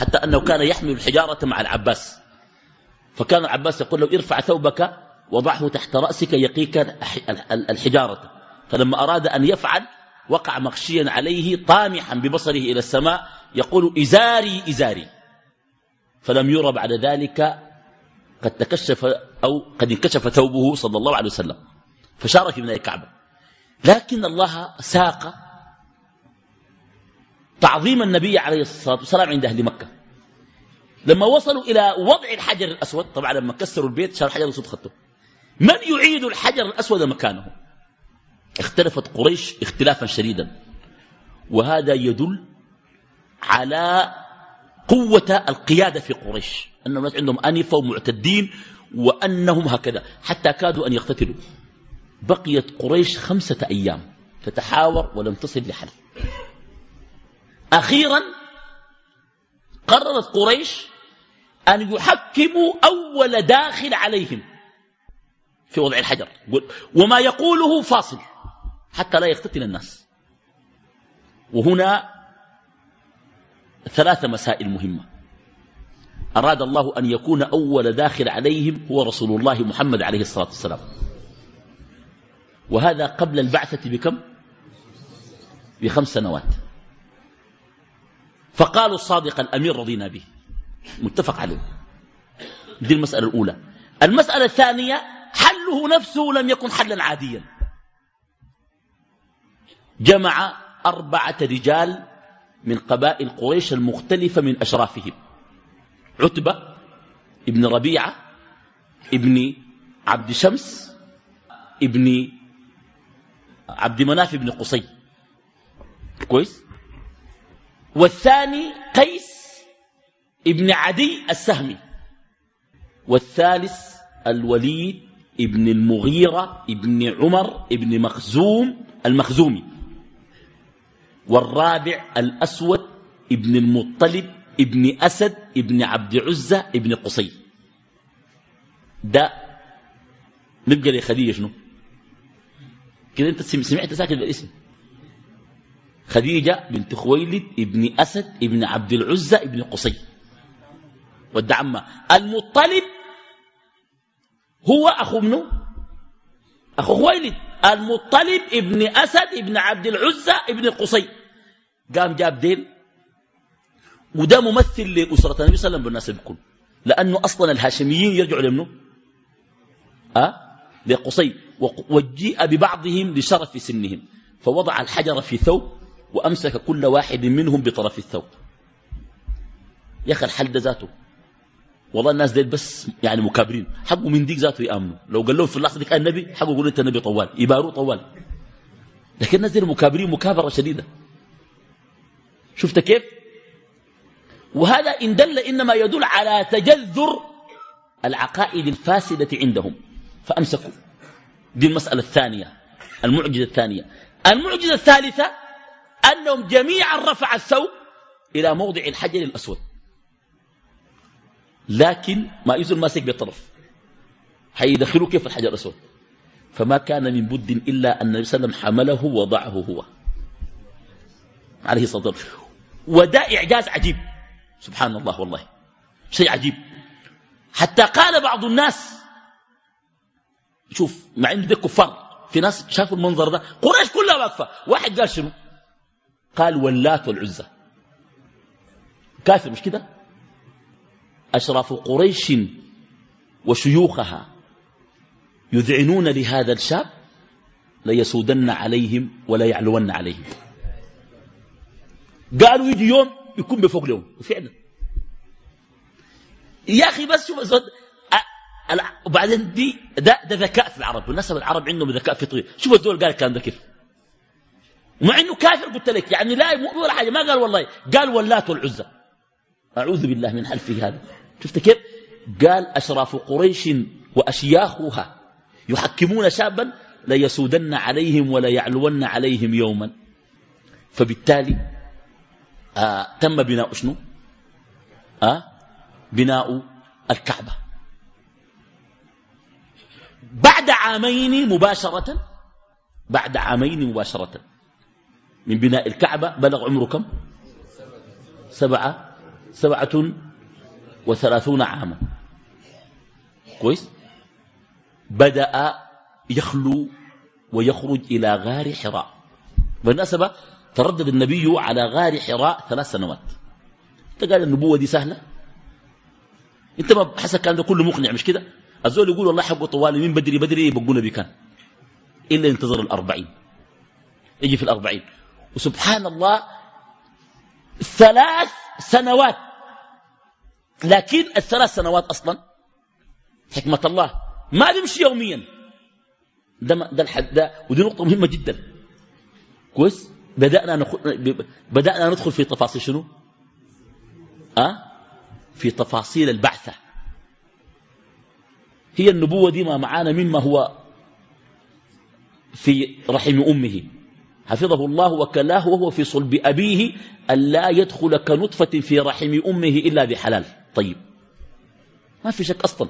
حتى أنه كان يحمل الحجارة مع العباس. فكان العباس يقول له ارفع ثوبك وضعه تحت رأسك يقيك الحجارة. فلما أراد أن يفعل وقع مغشيا عليه طامحا ببصره إلى السماء يقول إزاري إزاري. فلم يرى بعد ذلك قد تكشف أو قد انكشف ثوبه صلى الله عليه وسلم. فشارك في بناء الكعبة. لكن الله ساق تعظيم النبي عليه الصلاة والسلام عند أهل مكة. لما وصلوا إلى وضع الحجر الأسود طبعا لما كسروا البيت شال الحجر الأسود خطه. من يعيد الحجر الأسود مكانه؟ اختلفت قريش اختلافا شديدا. وهذا يدل على قوة القيادة في قريش. أن الناس عندهم أنفة ومعتدين وأنهم هكذا. حتى كادوا أن يقتتلوا. بقيت قريش خمسة أيام تتحاور ولم تصل لحل. أخيرا قررت قريش أن يحكموا أول داخل عليهم في وضع الحجر. وما يقوله فاصل حتى لا يقتتل الناس. وهنا ثلاث مسائل مهمة. أراد الله أن يكون أول داخل عليهم هو رسول الله محمد عليه الصلاة والسلام. وهذا قبل البعثة بكم؟ بخمس سنوات. فقالوا الصادق الأمير رضينا به. متفق عليه. دي المسألة الأولى. المسألة الثانية حله نفسه لم يكن حلا عاديا. جمع أربعة رجال من قبائل قريش المختلفة من أشرافهم. عتبة ابن ربيعة ابن عبد شمس ابن عبد مناف بن قصي. كويس؟ والثاني قيس ابن عدي السهمي والثالث الوليد ابن المغيرة ابن عمر ابن مخزوم المخزومي والرابع الأسود ابن المطلب ابن أسد ابن عبد عزة ابن قصي. ده نبقى لي خديجة شنو؟ كده انت سمعت ساكن بالاسم. خديجة بنت خويلد ابن أسد ابن عبد العزة ابن قصي. والدعمة. المطلب هو أخو منه أخو خويلد. المطلب ابن أسد ابن عبد العزة ابن قصي. قام جاب دين وده ممثل لأسرة النبي صلى الله عليه وسلم بالناس الكل لأنه أصلا الهاشميين يرجعوا لمنه أه؟ لقصي. وجيء ببعضهم لشرف سنهم. فوضع الحجر في ثوب وأمسك كل واحد منهم بطرف الثوب. يا أخي الحل ده ذاته. والله الناس ديل بس يعني مكابرين. حقوا من ديك ذاته يأمنوا. لو قال لهم في اللحظة ديك النبي حقوا يقولوا أنت النبي طوال. يباروه طوال. لكن الناس ديل مكابرين مكابرة شديدة. شفت كيف؟ وهذا إن دل إنما يدل على تجذر العقائد الفاسدة عندهم. فأمسكوا. دي المسألة الثانية المعجزة الثانية. المعجزة الثالثة أنهم جميعا رفع الثوب إلى موضع الحجر الأسود. لكن ما يزل ماسك بطرف. حيدخلوا كيف الحجر الأسود؟ فما كان من بد إلا أن النبي صلى الله عليه وسلم حمله ووضعه هو. عليه الصلاة والسلام. وده إعجاز عجيب. سبحان الله والله. شيء عجيب. حتى قال بعض الناس شوف مع إنه ده كفار. في ناس شافوا المنظر ده قريش كلها واقفة. واحد قال شنو؟ قال ولات والعزى كافر مش كده؟ اشراف قريش وشيوخها يذعنون لهذا الشاب ليسودن عليهم ولا يعلون عليهم. قالوا يجي يوم يكون بفوق لهم وفعلا. يا أخي بس شوف وبعدين دي ده, ده ذكاء في العرب. بالنسبة العرب عندهم ذكاء فطري. شوف الدول قال الكلام ده كيف. مع إنه كافر قلت لك يعني لا ولا حاجة. ما قال والله. قال ولات والعزى. أعوذ بالله من حلفه هذا. شفت كيف قال أشراف قريش وأشياخها يحكمون شابا ليسودن عليهم ولا يعلون عليهم يوما. فبالتالي آه تم بناء شنو؟ آه بناء الكعبة. بعد عامين مباشرة بعد عامين مباشرة من بناء الكعبة بلغ عمره كم؟ سبعة سبعة وثلاثون عاما. كويس؟ بدأ يخلو ويخرج إلى غار حراء. بالمناسبة تردد النبي على غار حراء ثلاث سنوات. أنت قال النبوة دي سهلة؟ أنت ما حسب كان ده كله مقنع مش كده؟ الزول يقول والله حقه طوالي من بدري بدري يبقوا نبي كان. إلا ينتظر الأربعين. يجي في الأربعين. وسبحان الله ثلاث سنوات لكن الثلاث سنوات أصلا حكمة الله ما بيمشي يوميا. ده ده الحد ده ودي نقطة مهمة جدا. كويس؟ بدأنا نخ... بدأنا ندخل في تفاصيل شنو؟ أه؟ في تفاصيل البعثة. هي النبوة دي ما معانا مما هو في رحم أمه. حفظه الله وكلاه وهو في صلب أبيه ألا يدخل كنطفة في رحم أمه إلا بحلال. طيب. ما في شك أصلا.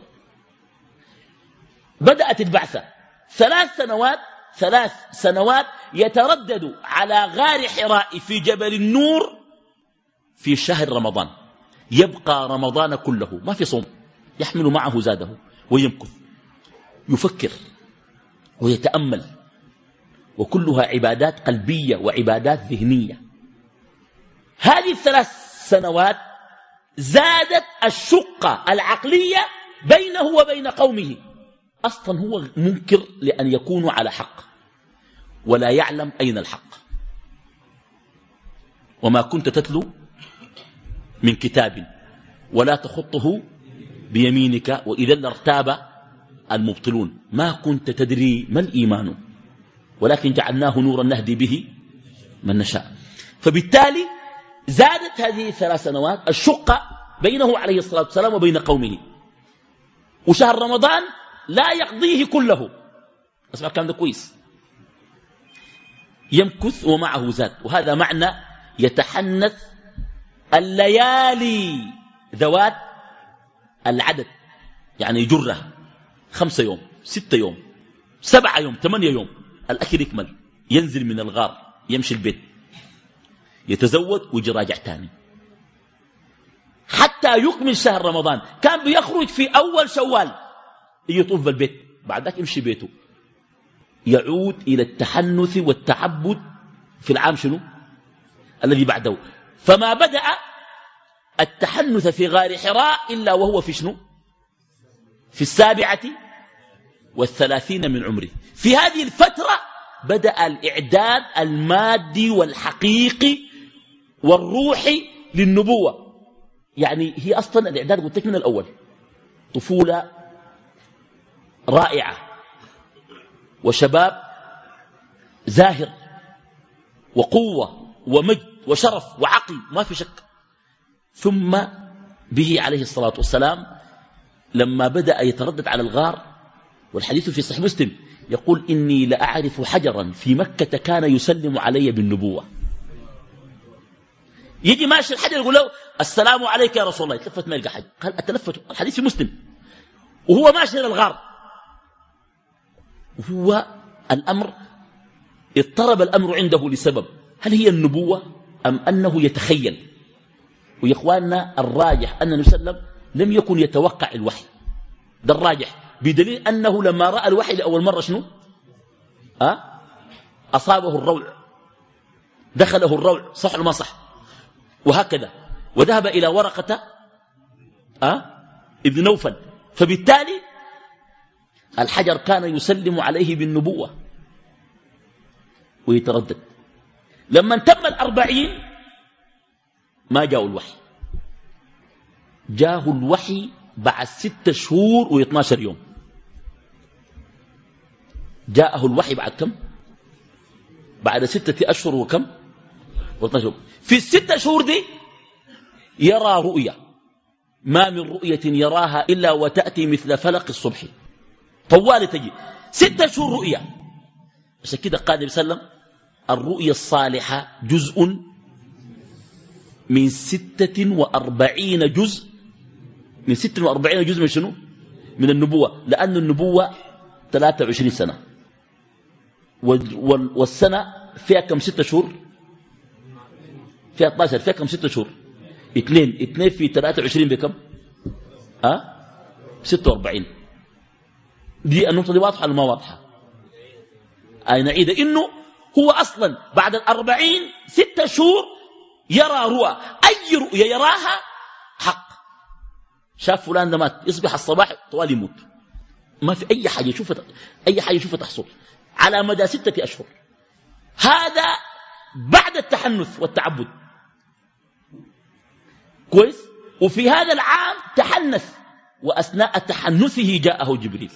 بدأت البعثة. ثلاث سنوات ثلاث سنوات يتردد على غار حراء في جبل النور في شهر رمضان. يبقى رمضان كله. ما في صوم. يحمل معه زاده ويمكث. يفكر ويتأمل. وكلها عبادات قلبية وعبادات ذهنية. هذه الثلاث سنوات زادت الشقة العقلية بينه وبين قومه. أصلا هو منكر لأن يكونوا على حق. ولا يعلم أين الحق. وما كنت تتلو من كتاب ولا تخطه بيمينك وإذا لارتاب المبطلون. ما كنت تدري ما الإيمان. ولكن جعلناه نورا نهدي به من نشاء. فبالتالي زادت هذه الثلاث سنوات الشقة بينه عليه الصلاة والسلام وبين قومه. وشهر رمضان لا يقضيه كله. اسمع الكلام ده كويس. يمكث ومعه زاد. وهذا معنى يتحنث الليالي ذوات العدد. يعني يجرها خمسة يوم ستة يوم سبعة يوم ثمانية يوم. الأكل يكمل. ينزل من الغار يمشي البيت. يتزود ويجي راجع تاني. حتى يكمل شهر رمضان. كان بيخرج في أول شوال. يطوف البيت بعد ذاك يمشي بيته. يعود إلى التحنث والتعبد في العام شنو؟ الذي بعده. فما بدأ التحنث في غار حراء إلا وهو في شنو؟ في السابعة والثلاثين من عمره. في هذه الفترة بدأ الإعداد المادي والحقيقي والروحي للنبوة. يعني هي أصلا الإعداد قلت لك من الأول. طفولة رائعة. وشباب زاهر. وقوة ومجد وشرف وعقل ما في شك. ثم به عليه الصلاة والسلام لما بدأ يتردد على الغار. والحديث في صحيح مسلم يقول إني لأعرف حجرا في مكة كان يسلم علي بالنبوة. يجي ماشي الحجر يقول له السلام عليك يا رسول الله. يتلفت ما يلقى حاجة قال أتلفت؟ الحديث في مسلم. وهو ماشي إلى الغار وهو الأمر اضطرب الأمر عنده لسبب. هل هي النبوة أم أنه يتخيل؟ ويا إخواننا الراجح أن النبي صلى الله عليه وسلم لم يكن يتوقع الوحي. ده الراجح. بدليل أنه لما رأى الوحي لأول مرة شنو؟ أه؟ أصابه الروع. دخله الروع صح ولا ما صح؟ وهكذا. وذهب إلى ورقة أه؟ ابن نوفل. فبالتالي الحجر كان يسلم عليه بالنبوة. ويتردد. لما تم الأربعين ما جاء الوحي. جاه الوحي بعد ستة شهور و12 يوم. جاءه الوحي بعد كم؟ بعد ستة أشهر وكم؟ و12 يوم. في الستة شهور دي يرى رؤيا. ما من رؤية يراها إلا وتأتي مثل فلق الصبح. طوال تجي ستة شهور رؤيا. عشان كده قال النبي صلى الله عليه وسلم الرؤيا الصالحة جزء من ستة وأربعين جزء. من ستة وأربعين جزء من شنو؟ من النبوة. لأن النبوة 23 سنة. والسنة فيها كم؟ ستة شهور. فيها 12 فيها كم؟ ستة شهور. اثنين اثنين في 23 بكم؟ ها؟ 46 دي النقطة دي واضحة ولا ما واضحة؟ أي نعيدة إنه هو أصلا بعد الأربعين ستة شهور يرى رؤى. أي رؤية يراها؟ حق. شاف فلان ده مات. يصبح الصباح طوال يموت. ما في أي حاجة يشوفها أي حاجة يشوفها تحصل. على مدى ستة أشهر. هذا بعد التحنث والتعبد. كويس؟ وفي هذا العام تحنث وأثناء تحنثه جاءه جبريل.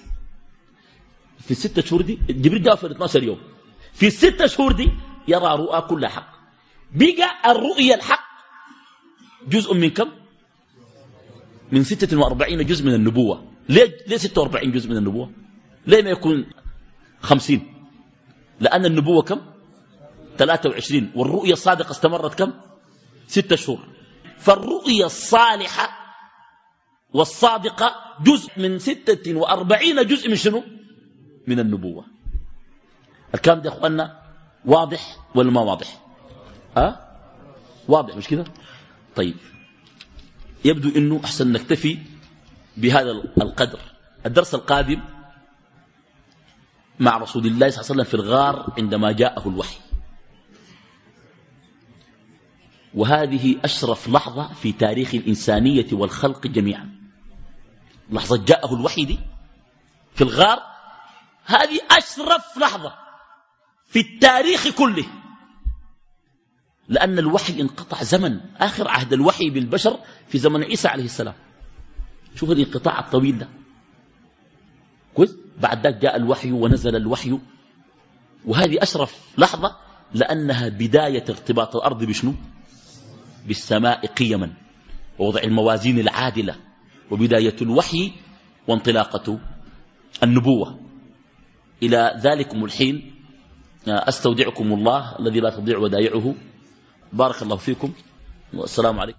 في الستة شهور دي جبريل جاء في 12 يوم. في الستة شهور دي يرى رؤى كل حق. بقى الرؤيا الحق جزء من كم؟ من ستة وأربعين جزء من النبوة. ليه, ليه ستة وأربعين جزء من النبوة؟ ليه ما يكون خمسين؟ لأن النبوة كم؟ ثلاثة وعشرين. والرؤيا الصادقة استمرت كم؟ ستة شهور. فالرؤيا الصالحة والصادقة جزء من ستة وأربعين جزء من شنو؟ من النبوة. الكلام ده يا واضح ولا ما واضح؟ أه؟ واضح مش كده؟ طيب. يبدو أنه أحسن نكتفي بهذا القدر. الدرس القادم مع رسول الله صلى الله عليه وسلم في الغار عندما جاءه الوحي. وهذه أشرف لحظة في تاريخ الإنسانية والخلق جميعا. لحظة جاءه الوحي دي في الغار. هذه أشرف لحظة في التاريخ كله. لأن الوحي انقطع زمن. آخر عهد الوحي بالبشر في زمن عيسى عليه السلام. شوف الانقطاع الطويل ده. كويس؟ بعد ذلك جاء الوحي ونزل الوحي. وهذه أشرف لحظة لأنها بداية ارتباط الأرض بشنو؟ بالسماء قيما ووضع الموازين العادلة وبداية الوحي وانطلاقة النبوة. إلى ذلكم الحين أستودعكم الله الذي لا تضيع ودائعه. بارك الله فيكم والسلام عليكم.